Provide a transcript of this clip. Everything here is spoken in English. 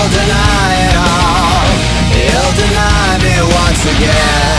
You'll deny it all. You'll deny me once again.